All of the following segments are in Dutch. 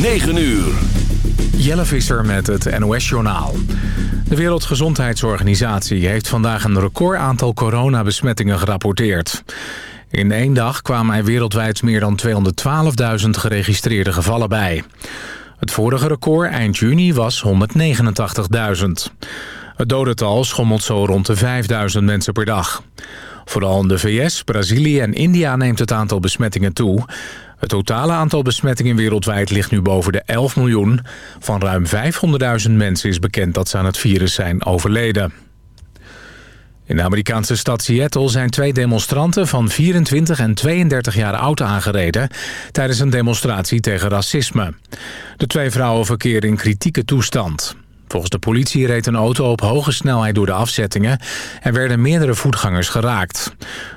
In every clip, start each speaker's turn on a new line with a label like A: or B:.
A: 9 uur.
B: Jelle Visser met het NOS-journaal. De Wereldgezondheidsorganisatie heeft vandaag een record aantal coronabesmettingen gerapporteerd. In één dag kwamen er wereldwijd meer dan 212.000 geregistreerde gevallen bij. Het vorige record eind juni was 189.000. Het dodental schommelt zo rond de 5.000 mensen per dag. Vooral in de VS, Brazilië en India neemt het aantal besmettingen toe. Het totale aantal besmettingen wereldwijd ligt nu boven de 11 miljoen. Van ruim 500.000 mensen is bekend dat ze aan het virus zijn overleden. In de Amerikaanse stad Seattle zijn twee demonstranten van 24 en 32 jaar oud aangereden... tijdens een demonstratie tegen racisme. De twee vrouwen verkeren in kritieke toestand. Volgens de politie reed een auto op hoge snelheid door de afzettingen... en werden meerdere voetgangers geraakt.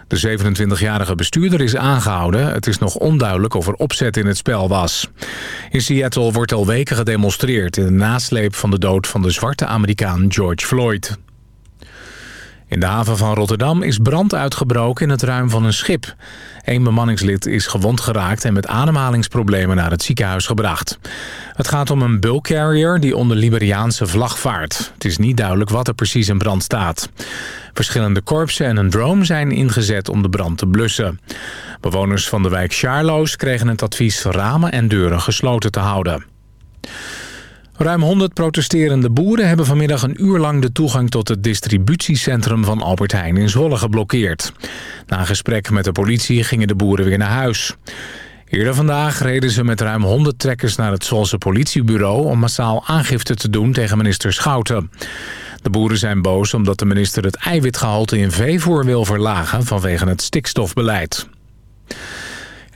B: De 27-jarige bestuurder is aangehouden. Het is nog onduidelijk of er opzet in het spel was. In Seattle wordt al weken gedemonstreerd... in de nasleep van de dood van de zwarte Amerikaan George Floyd. In de haven van Rotterdam is brand uitgebroken in het ruim van een schip. Eén bemanningslid is gewond geraakt en met ademhalingsproblemen naar het ziekenhuis gebracht. Het gaat om een bulk carrier die onder Liberiaanse vlag vaart. Het is niet duidelijk wat er precies in brand staat. Verschillende korpsen en een drone zijn ingezet om de brand te blussen. Bewoners van de wijk Charloes kregen het advies ramen en deuren gesloten te houden. Ruim 100 protesterende boeren hebben vanmiddag een uur lang de toegang tot het distributiecentrum van Albert Heijn in Zwolle geblokkeerd. Na een gesprek met de politie gingen de boeren weer naar huis. Eerder vandaag reden ze met ruim 100 trekkers naar het Zwolse politiebureau om massaal aangifte te doen tegen minister Schouten. De boeren zijn boos omdat de minister het eiwitgehalte in veevoer wil verlagen vanwege het stikstofbeleid.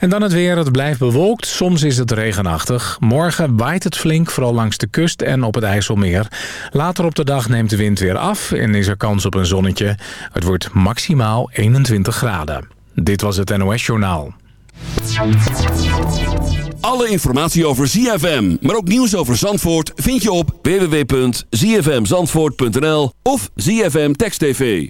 B: En dan het weer. Het blijft bewolkt. Soms is het regenachtig. Morgen waait het flink, vooral langs de kust en op het IJsselmeer. Later op de dag neemt de wind weer af en is er kans op een zonnetje. Het wordt maximaal 21 graden. Dit was het NOS Journaal.
A: Alle informatie over ZFM, maar ook nieuws over Zandvoort... vind je op www.zfmzandvoort.nl of ZFM Text TV.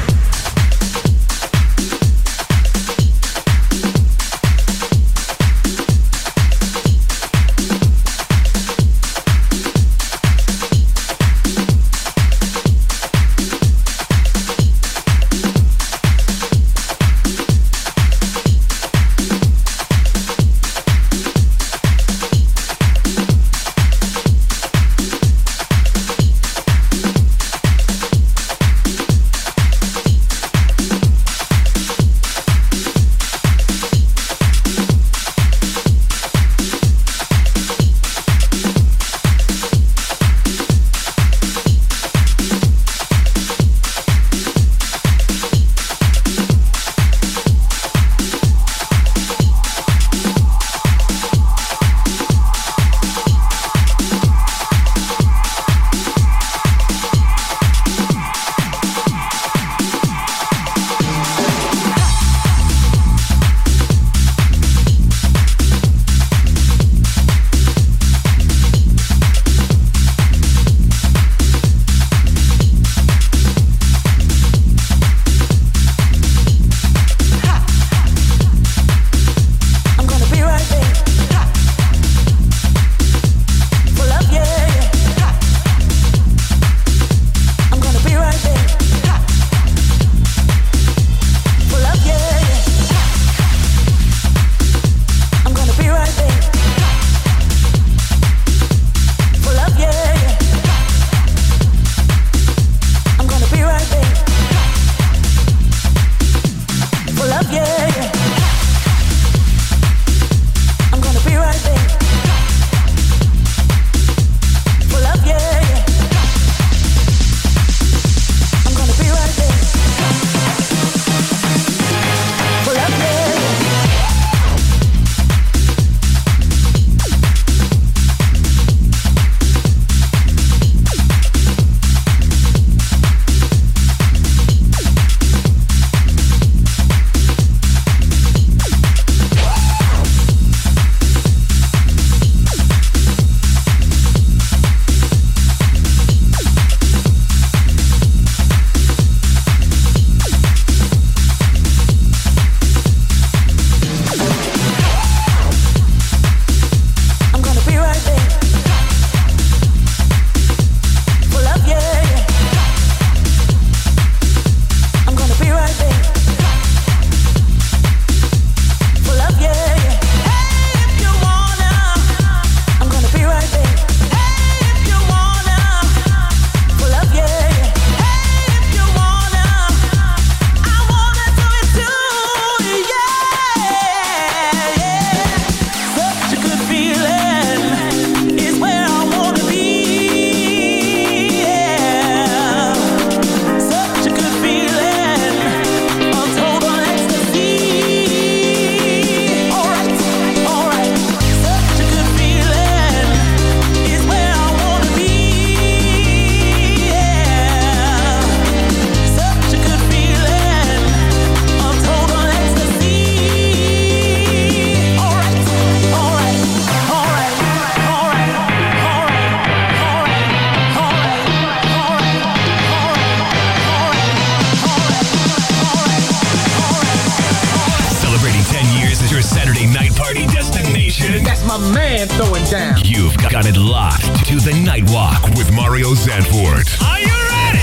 C: The Nightwalk with Mario Zandvoort. Are you ready?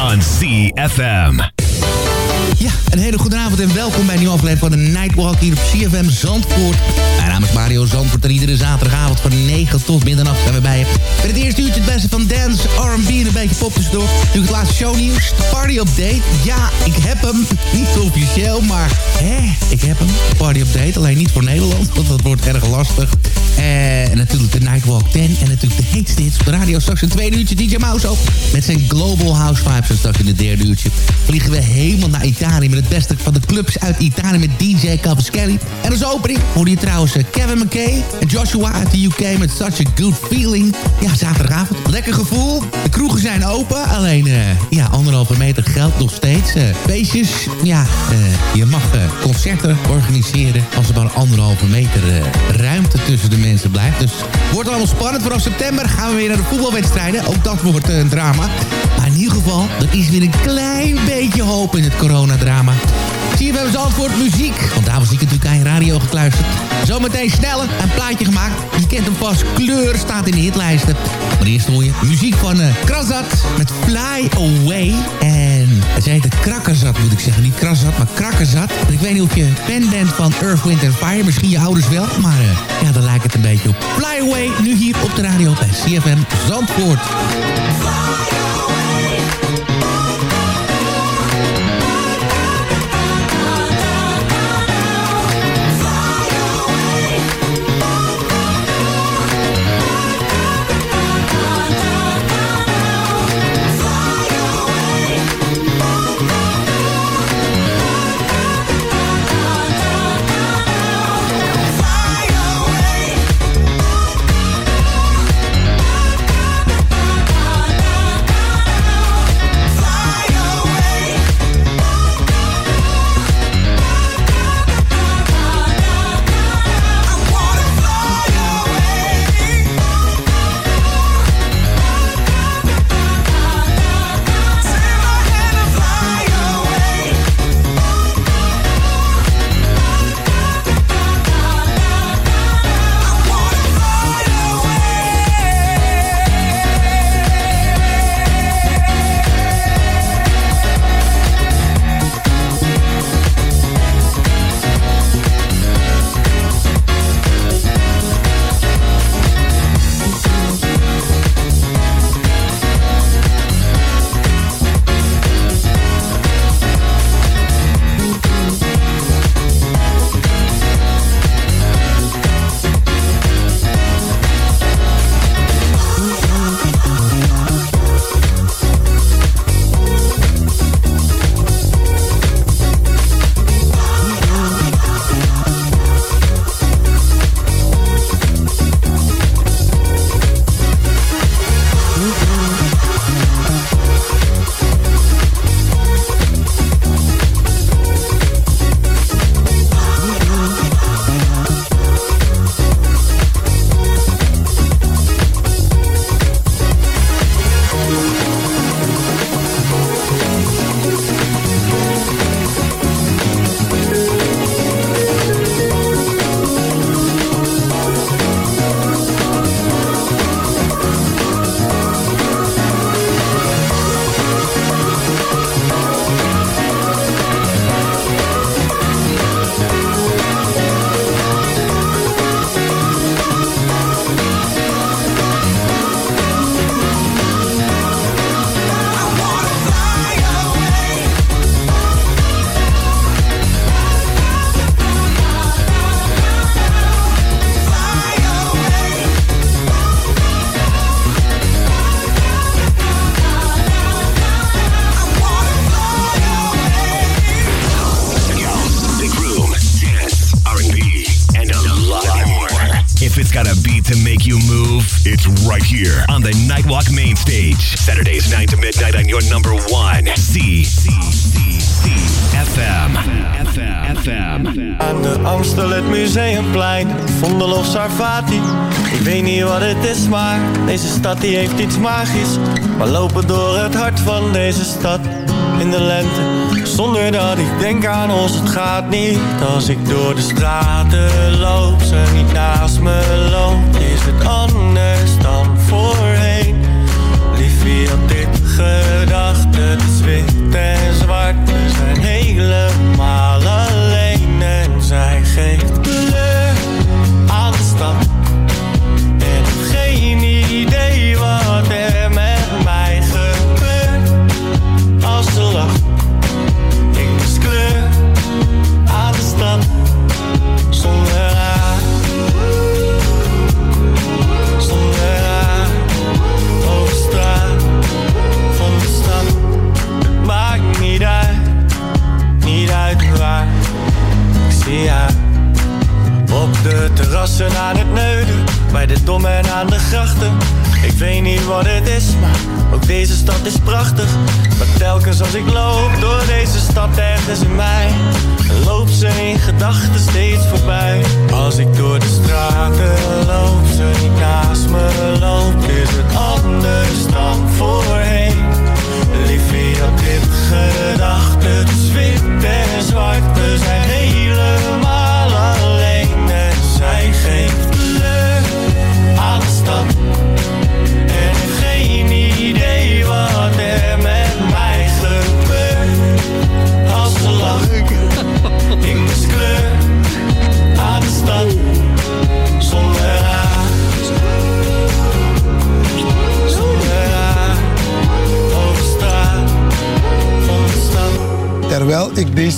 C: On CFM.
D: Ja, een hele goede avond en welkom bij een nieuwe aflevering van de Nightwalk hier op CFM Zandvoort. Mijn naam is Mario Zandvoort en iedere zaterdagavond van 9 tot middernacht zijn we bij je. Met het eerste uurtje het beste van dance, R&B en een beetje pop tussendoor. Natuurlijk het laatste shownieuws, de party update. Ja, ik heb hem. Niet officieel, maar hè, ik heb hem. Party update, alleen niet voor Nederland, want dat wordt erg lastig. Eh, en natuurlijk de Nightwalk 10 en natuurlijk de heetste hits op de radio. Straks een tweede uurtje DJ Mouse op met zijn Global House Vibes. En straks in het derde uurtje vliegen we helemaal naar Italië... met het beste van de clubs uit Italië met DJ Cavaschelli. En als opening hoorde je trouwens eh, Kevin McKay en Joshua uit de UK... met Such a Good Feeling. Ja, zaterdagavond. Lekker gevoel. De kroegen zijn open. Alleen, uh, ja, anderhalve meter geldt nog steeds. Uh, feestjes, ja, je mag concerten organiseren... als er maar anderhalve meter ruimte tussen de mensen blijft. Dus wordt allemaal spannend. Vanaf september gaan we weer naar de voetbalwedstrijden. Ook dat wordt een drama. Maar in ieder geval, er is weer een klein beetje hoop in het coronadrama. Zie je ons antwoord muziek. Want daar was ik natuurlijk aan je radio gekluisterd. Zometeen sneller, een plaatje gemaakt. Je kent hem vast, kleur staat in de hitlijsten. Maar eerst hoor je muziek van uh, Krasat met Fly Away. En ze heet Krakkerzat moet ik zeggen. Niet Krasat, maar Krakkerzat. Ik weet niet of je fan bent van Earth, Wind Fire. Misschien je ouders wel. Maar uh, ja, daar lijkt het een beetje op. Fly Away, nu hier op de radio bij CFM Zandvoort.
E: Die heeft iets magisch. We lopen door het hart van deze stad in de lente. Zonder dat ik denk aan ons, het gaat niet. Als ik door de straten loop, ze niet naast me loopt. Is het anders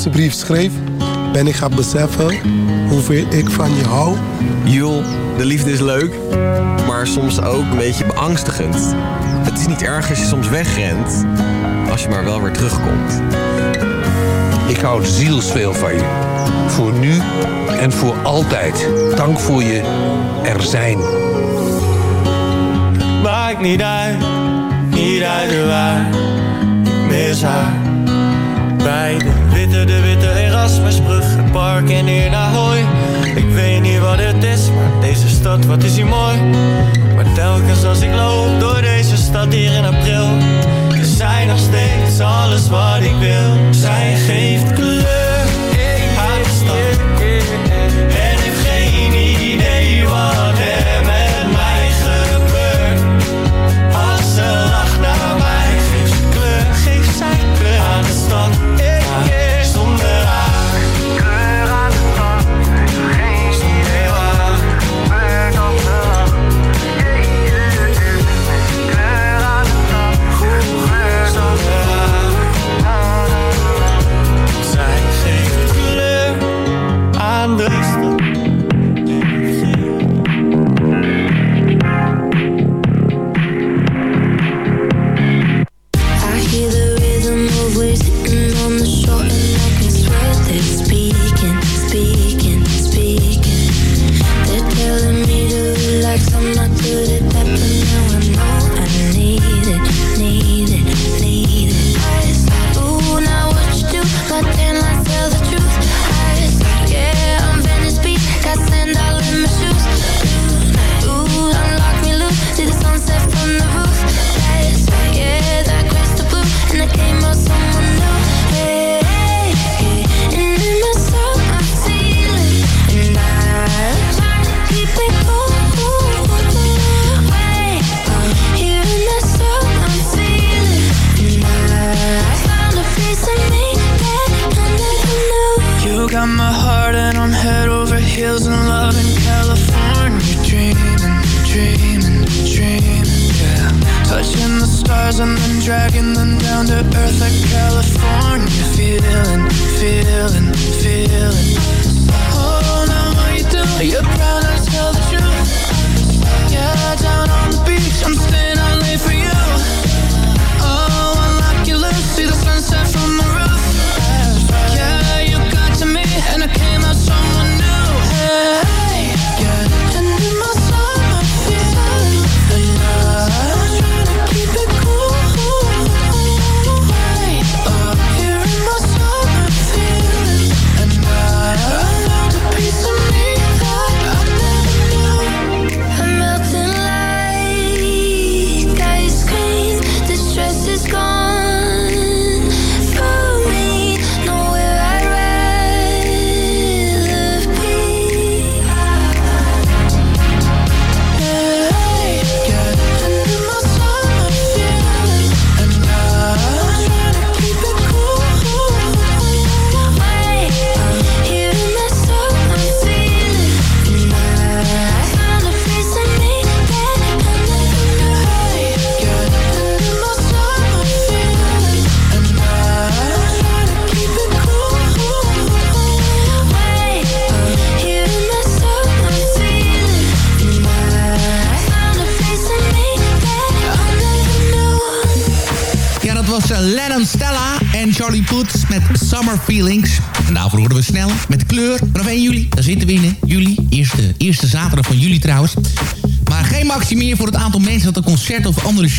F: De
G: brief schreef, ben ik gaan beseffen hoeveel ik van je hou.
H: Joel, de liefde is leuk, maar soms ook een beetje beangstigend. Het is niet erg als je soms wegrent, als je maar wel weer terugkomt.
I: Ik hou zielsveel van je. Voor nu en voor altijd. Dank voor je er zijn.
F: Maak niet uit, niet uit de waar. Ik mis haar de witte Erasmusbrug, het park en hier naar Hooi. Ik weet niet wat het is, maar deze stad, wat is hier mooi. Maar telkens als ik loop door deze stad hier in april, is zij nog steeds alles wat ik wil. Zij geeft kleur.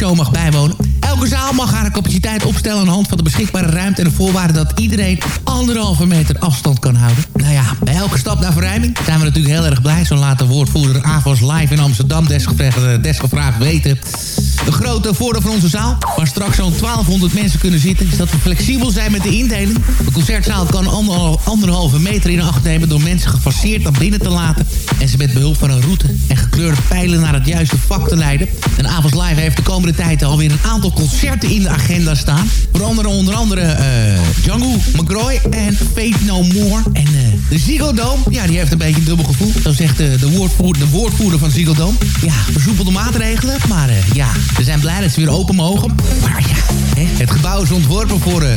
D: Mag bijwonen. Elke zaal mag haar capaciteit opstellen aan de hand van de beschikbare ruimte... en de voorwaarde dat iedereen anderhalve meter afstand kan houden. Nou ja, bij elke stap naar verruiming zijn we natuurlijk heel erg blij. Zo laat de woordvoerder AVOS Live in Amsterdam desgevraagd, desgevraagd weten... De grote voordeel van onze zaal, waar straks zo'n 1200 mensen kunnen zitten... is dat we flexibel zijn met de indeling. De concertzaal kan anderhalve meter in acht nemen... door mensen gefaseerd naar binnen te laten... en ze met behulp van een route en gekleurde pijlen naar het juiste vak te leiden. En Avals Live heeft de komende tijd alweer een aantal concerten in de agenda staan. Onder andere, onder andere uh, Django McGroy en Faith No More. En uh, de Ziggo Dome, ja, die heeft een beetje een dubbel gevoel. Zo zegt de, de, woordvoerder, de woordvoerder van Ziggo Dome. Ja, versoepelde maatregelen, maar uh, ja, we zijn blij dat ze weer open mogen. Maar ja, hè, het gebouw is ontworpen voor 17.000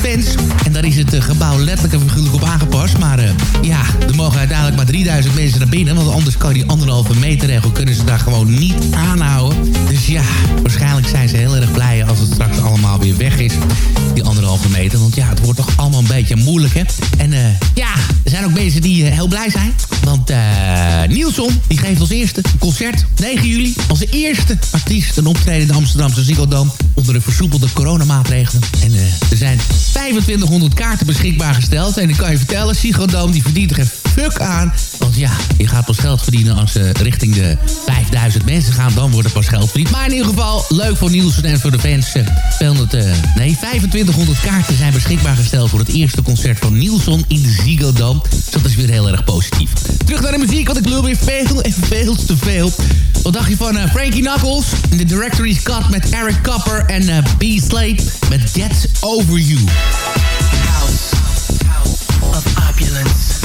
D: fans. En daar is het gebouw letterlijk en figuurlijk op aangepast. Maar ja, er mogen uiteindelijk maar 3000 mensen naar binnen. Want anders kan die anderhalve meter regel kunnen ze daar gewoon niet aanhouden. Dus ja, waarschijnlijk zijn ze heel erg blij als het straks allemaal weer weg is. Die anderhalve meter. Want ja, het wordt toch allemaal een beetje moeilijk, hè? En ja, er zijn ook mensen die uh, heel blij zijn. Want uh, Nielsen, die geeft als eerste een concert 9 juli. Als eerste artiest een optreden in de Amsterdamse Ziggo onder de versoepelde coronamaatregelen. En er zijn 2500 kaarten beschikbaar gesteld. En ik kan je vertellen, Ziggo die verdient er fuck aan. Want ja, je gaat pas geld verdienen als ze richting de 5000 mensen gaan. Dan wordt er pas geld verdiend. Maar in ieder geval, leuk voor Nielsen en voor de fans. 200, uh, nee, 2500 kaarten zijn beschikbaar gesteld... voor het eerste concert van Nielsen in de Ziggo Dome. Dus dat is weer heel erg positief. Terug naar de muziek, want ik lul weer veel en veel te veel. Wat dacht je van uh, Frankie Knuckles? In de Directory's Cut met Eric Copper en uh, B. Slate met Get Over You.
J: House, house of opulence.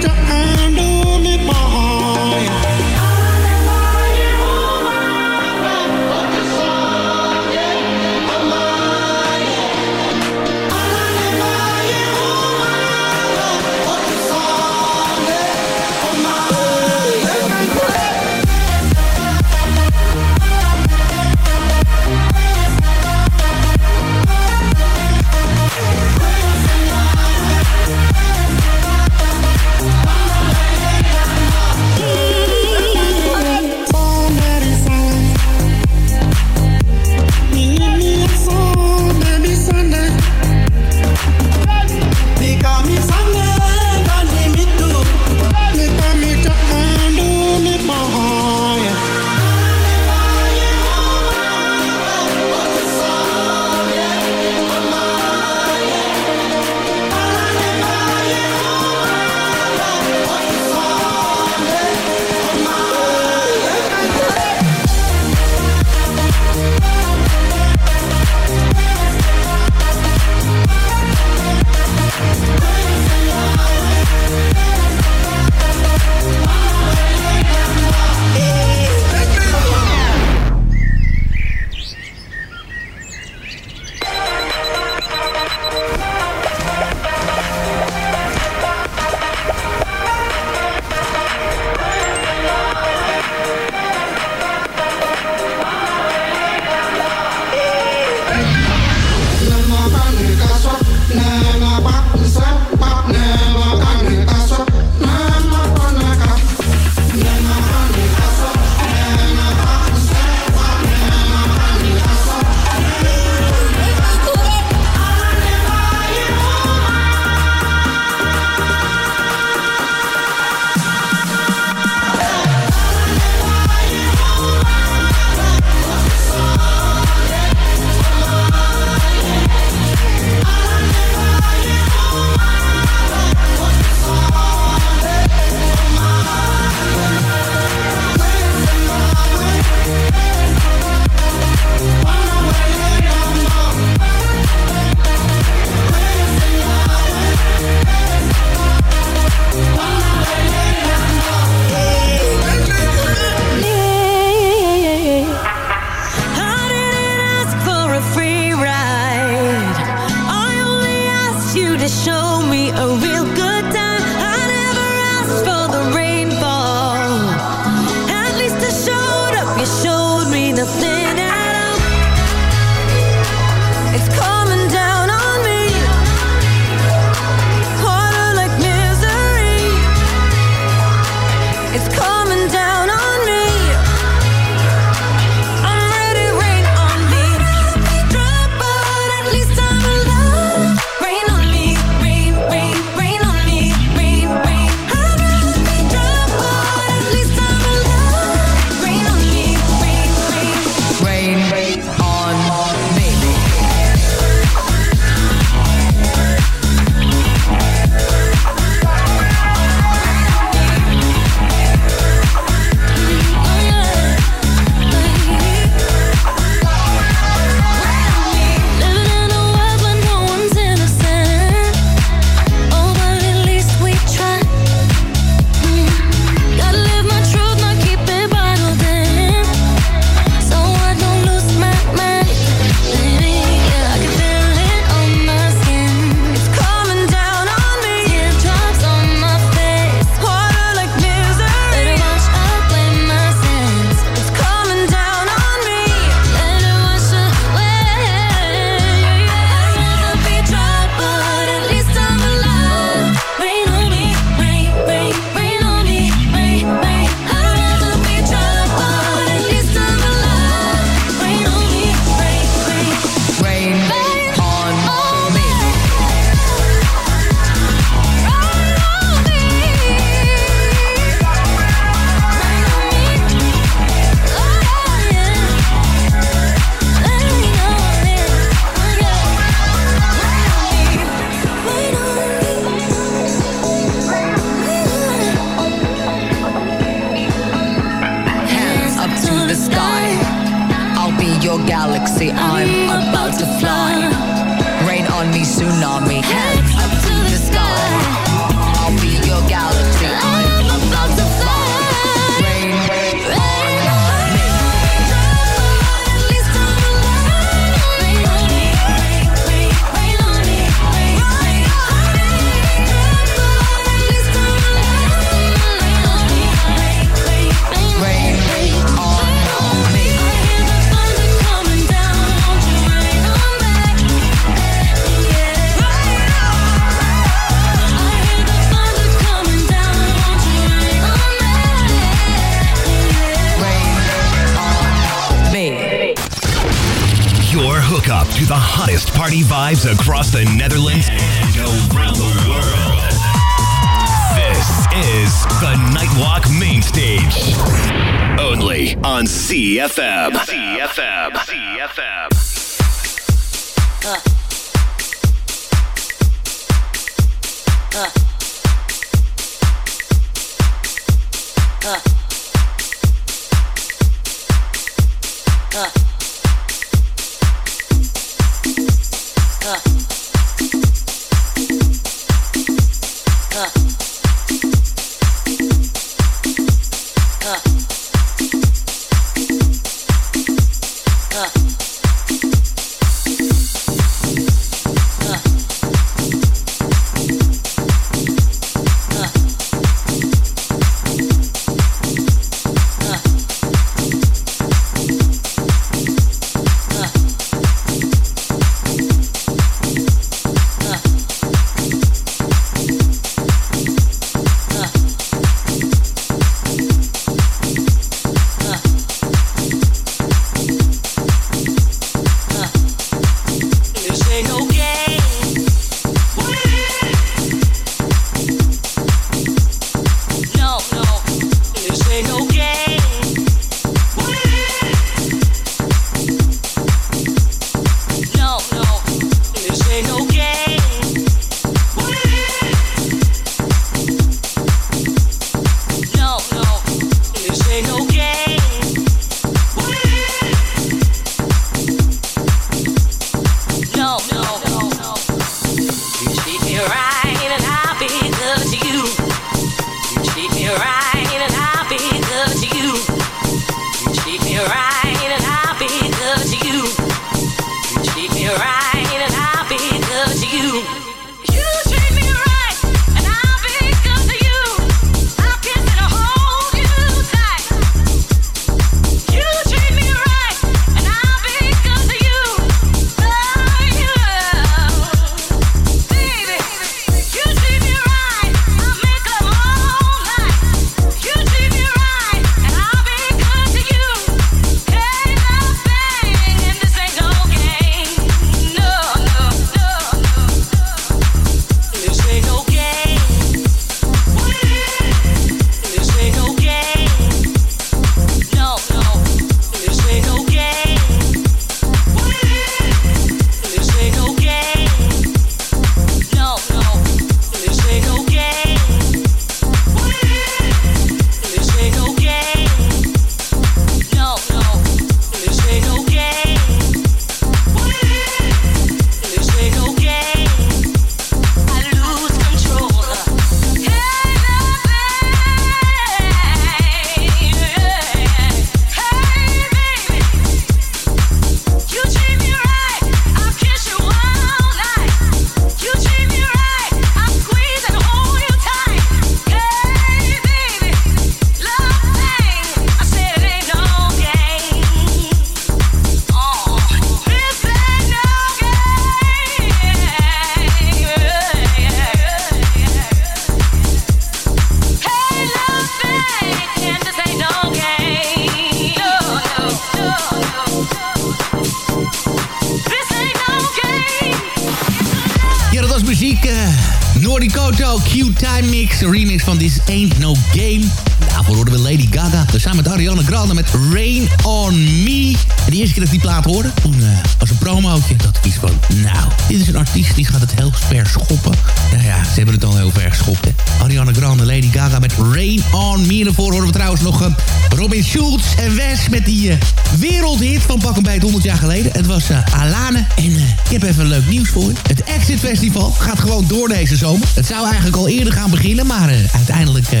D: Gaat gewoon door deze zomer. Het zou eigenlijk al eerder gaan beginnen, maar uh, uiteindelijk... Uh,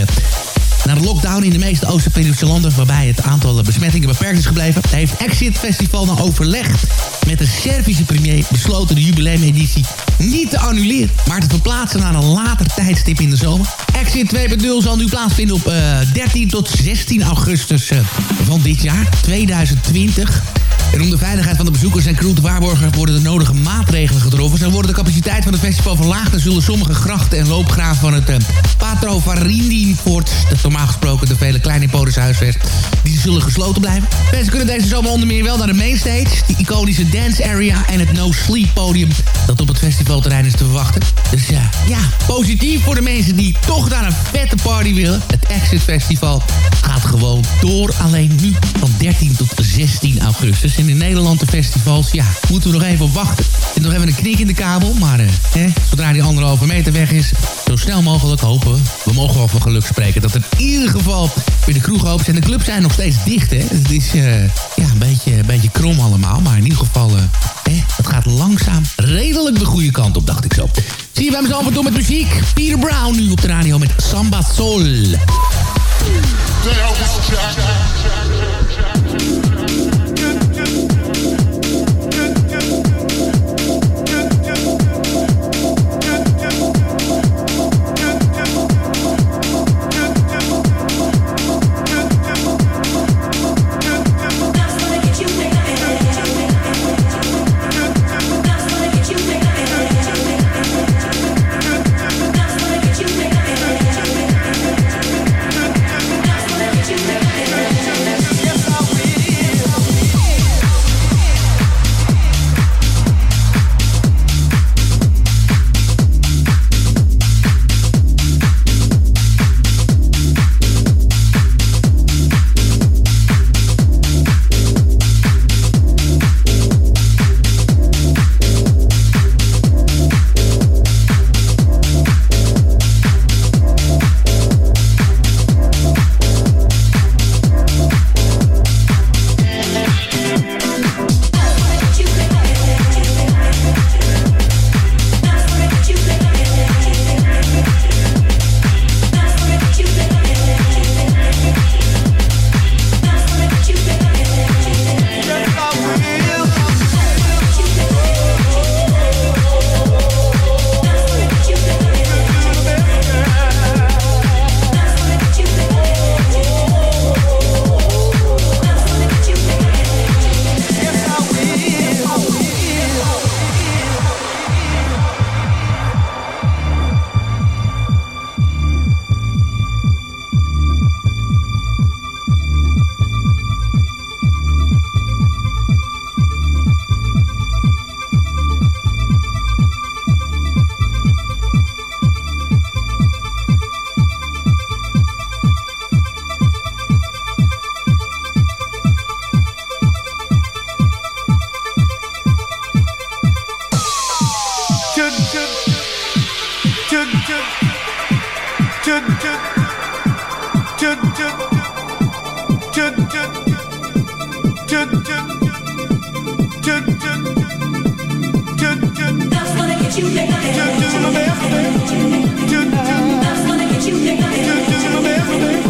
D: na de lockdown in de meeste Oost-Europese landen... waarbij het aantal besmettingen beperkt is gebleven... heeft Exit Festival na overleg met de Servische premier... besloten de jubileumeditie niet te annuleren... maar te verplaatsen naar een later tijdstip in de zomer. Exit 2.0 zal nu plaatsvinden op uh, 13 tot 16 augustus van dit jaar, 2020... En om de veiligheid van de bezoekers en crew te waarborgen... worden de nodige maatregelen getroffen. Zo worden de capaciteit van het festival verlaagd... en zullen sommige grachten en loopgraven van het uh, Patro Varindinfort... dat normaal gesproken de vele kleine huisvest... die zullen gesloten blijven. Mensen kunnen deze zomer onder meer wel naar de mainstage... die iconische dance area en het No Sleep podium... dat op het festivalterrein is te verwachten. Dus ja, ja, positief voor de mensen die toch naar een vette party willen. Het Exit Festival gaat gewoon door. Alleen nu van 13 tot 16 augustus. En in Nederland de festivals, ja, moeten we nog even wachten. En nog even een knik in de kabel, maar eh, zodra die anderhalve meter weg is... zo snel mogelijk hopen we, mogen wel van geluk spreken... dat in ieder geval weer de kroeg open zijn. De clubs zijn nog steeds dicht, hè. Het is uh, ja, een, beetje, een beetje krom allemaal, maar in ieder geval... Uh, het gaat langzaam redelijk de goede kant op, dacht ik zo. Zie je bij mezelf door met muziek. Peter Brown nu op de radio met Samba Soul.
C: do, do my best, do, do, do, do my best.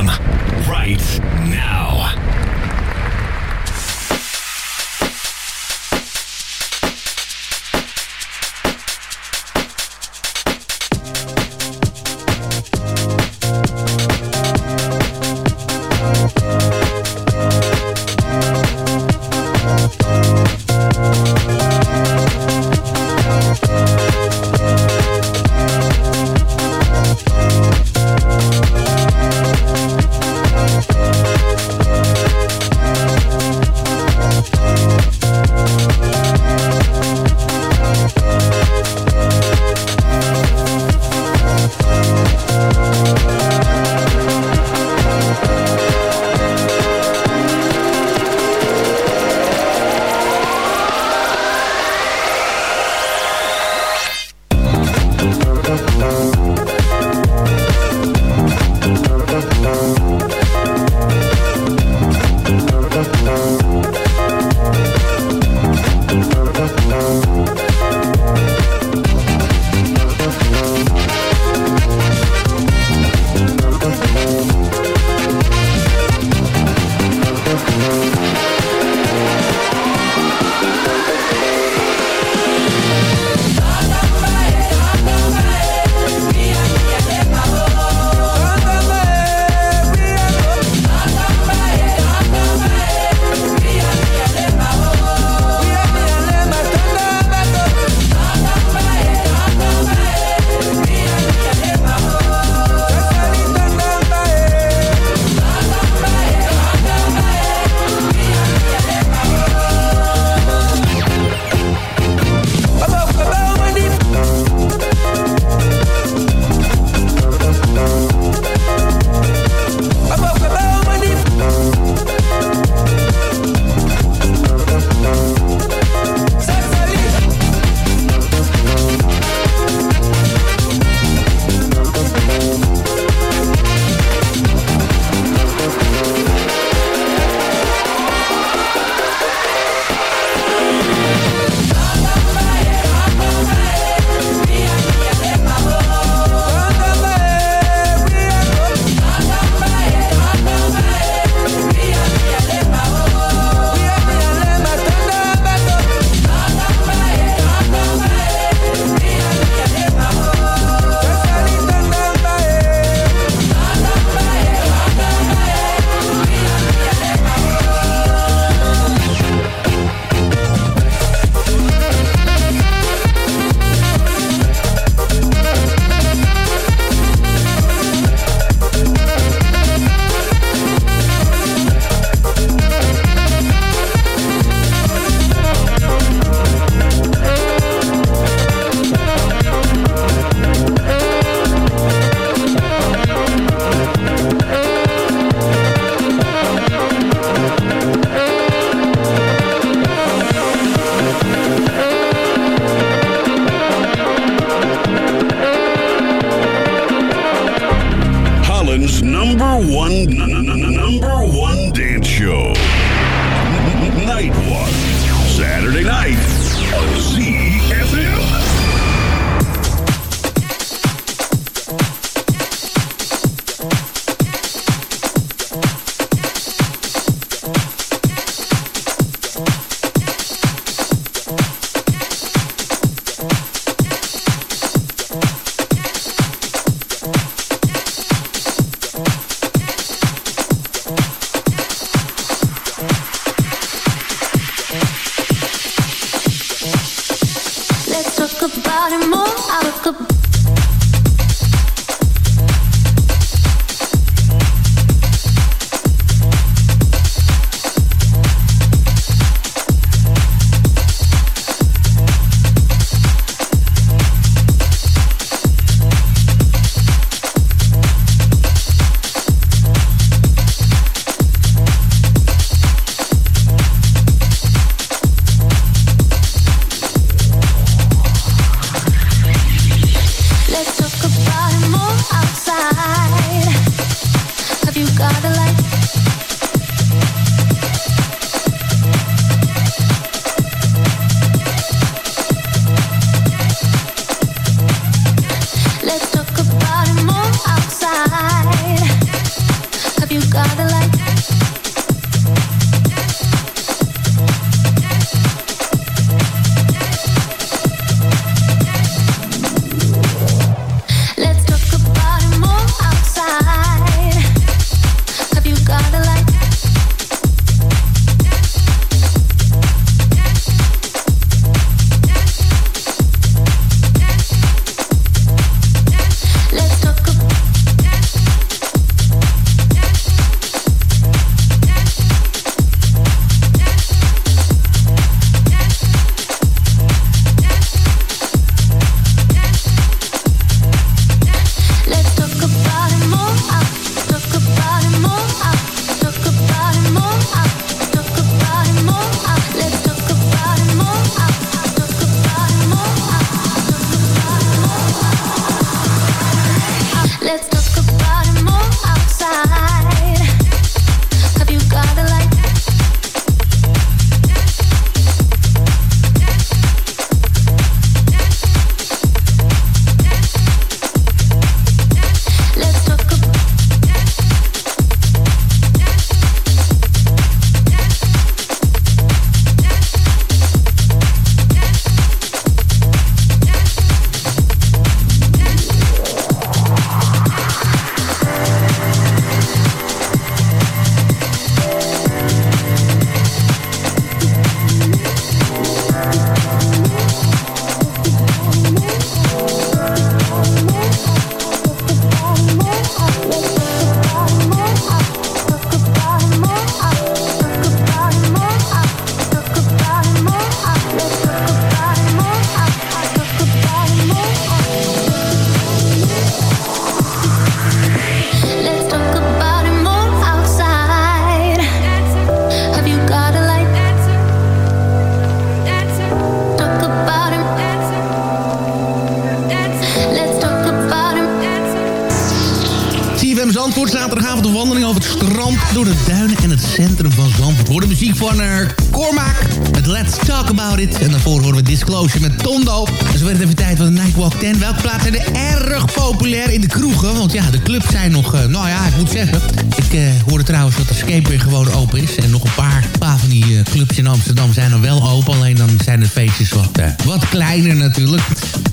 D: Welke plaatsen zijn er erg populair in de kroegen? Want ja, de clubs zijn nog... Uh, nou ja, ik moet zeggen... Ik uh, hoorde trouwens dat de Escape weer gewoon open is. En nog een paar, paar van die clubs in Amsterdam zijn dan wel open. Alleen dan zijn de feestjes wat, wat kleiner natuurlijk.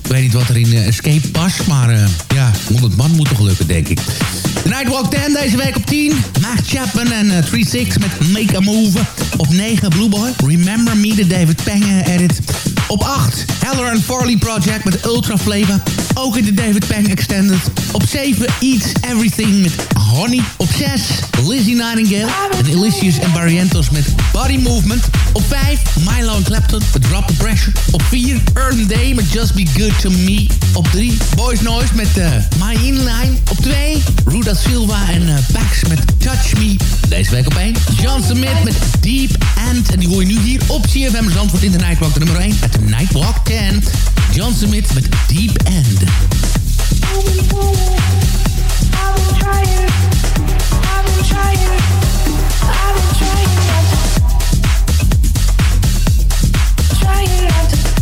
D: Ik weet niet wat er in Escape past. Maar ja, 100 man moet toch lukken, denk ik. De Nightwalk 10 deze week op 10. Mac Chapman en uh, 3-6 met Make a Move. Op 9 Blue Boy. Remember Me, de David Peng edit. Op 8 Heller and Farley Project met Ultra Flavor. Ook in de David Peng Extended. Op 7 Eat Everything met Honey. Op 6 Lizzie Nightingale en Elysius en Barrientos met Body Movement. Op 5, Milo en Clapton met Drop the Pressure. Op 4, Earn Day met Just Be Good to Me. Op 3, Boys Noise met uh, My Inline. Op 2, Ruda Silva en uh, Pax met Touch Me. Deze week op 1, John Smith met Deep End. En die hoor je nu hier op CFM Zandvoort in de Nightwalk. De nummer 1 Met de Nightwalk 10. John Smith met Deep End.
A: I've
D: been trying, I've been trying trying not to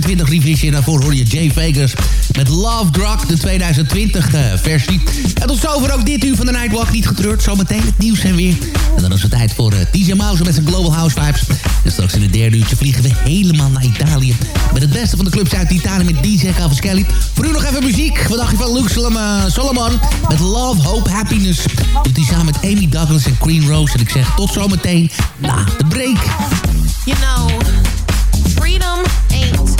D: 2020 revisie. En daarvoor hoor je Jay Vegas met Love Drug, de 2020 eh, versie. En tot zover ook dit uur van de Nightwalk. Niet getreurd, zometeen het nieuws en weer. En dan is het tijd voor uh, DJ Mouse met zijn Global House Vibes. En straks in het derde uurtje vliegen we helemaal naar Italië. Met het beste van de clubs uit Italië met DJ Cavaschelli. Voor u nog even muziek. Wat dacht je van Luke Solomon, Solomon met Love, Hope, Happiness. Doet hij samen met Amy Douglas en Queen Rose. En ik zeg tot zometeen na de break.
K: You know, freedom ain't